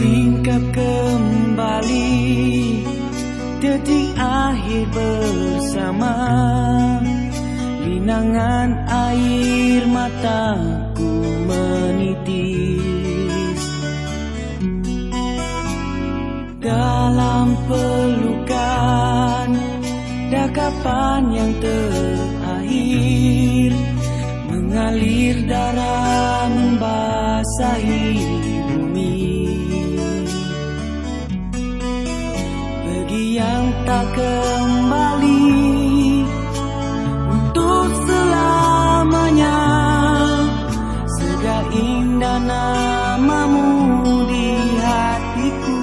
Bersingkap kembali. Detik akhir bersama. Linangan air mataku menitis. Dalam pelukan Dakapan yang terakhir. Mengalir darah membasahi kembali untuk selamanya. Segala indah namamu di hatiku.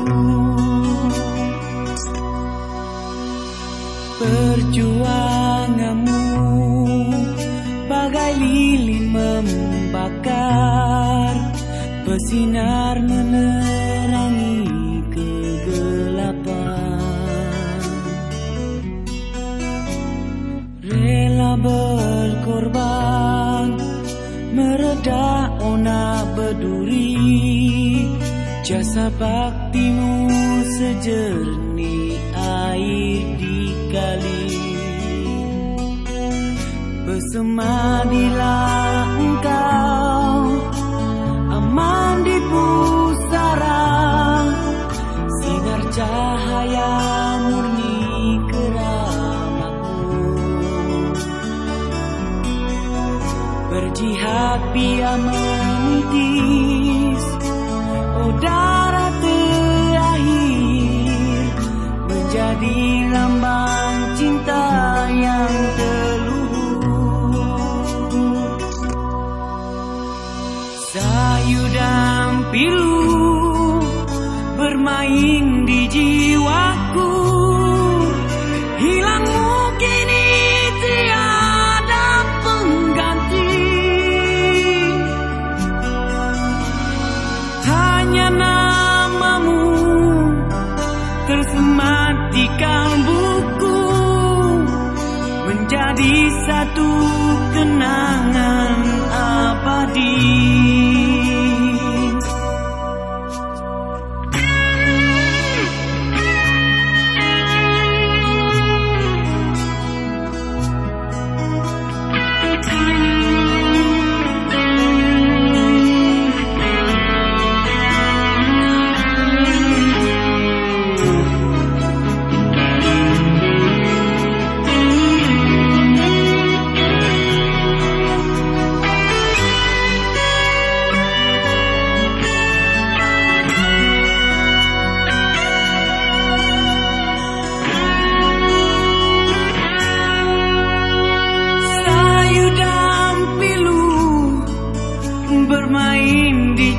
Perjuanganmu bagai lilin membakar Bersinar menerangi Mereda ona berduri Jasa baktimu sejernih air di kali. Bersemadilah engkau Berjihad biar menitis. Darah terakhir Menjadi lambang cinta yang teluhur Sayu pilu Bermain di jiwaku menjadi satu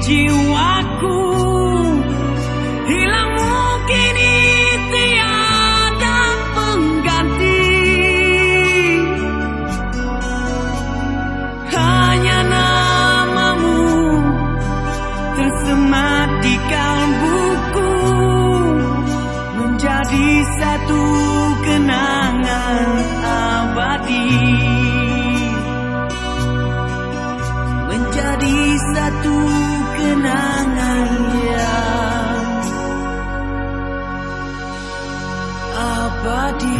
jiwaku. Hilang kini tiada pengganti. Hanya namamu tersemat di kalbuku. Menjadi satu kenangan abadi. Menjadi satu kenangan yang abadi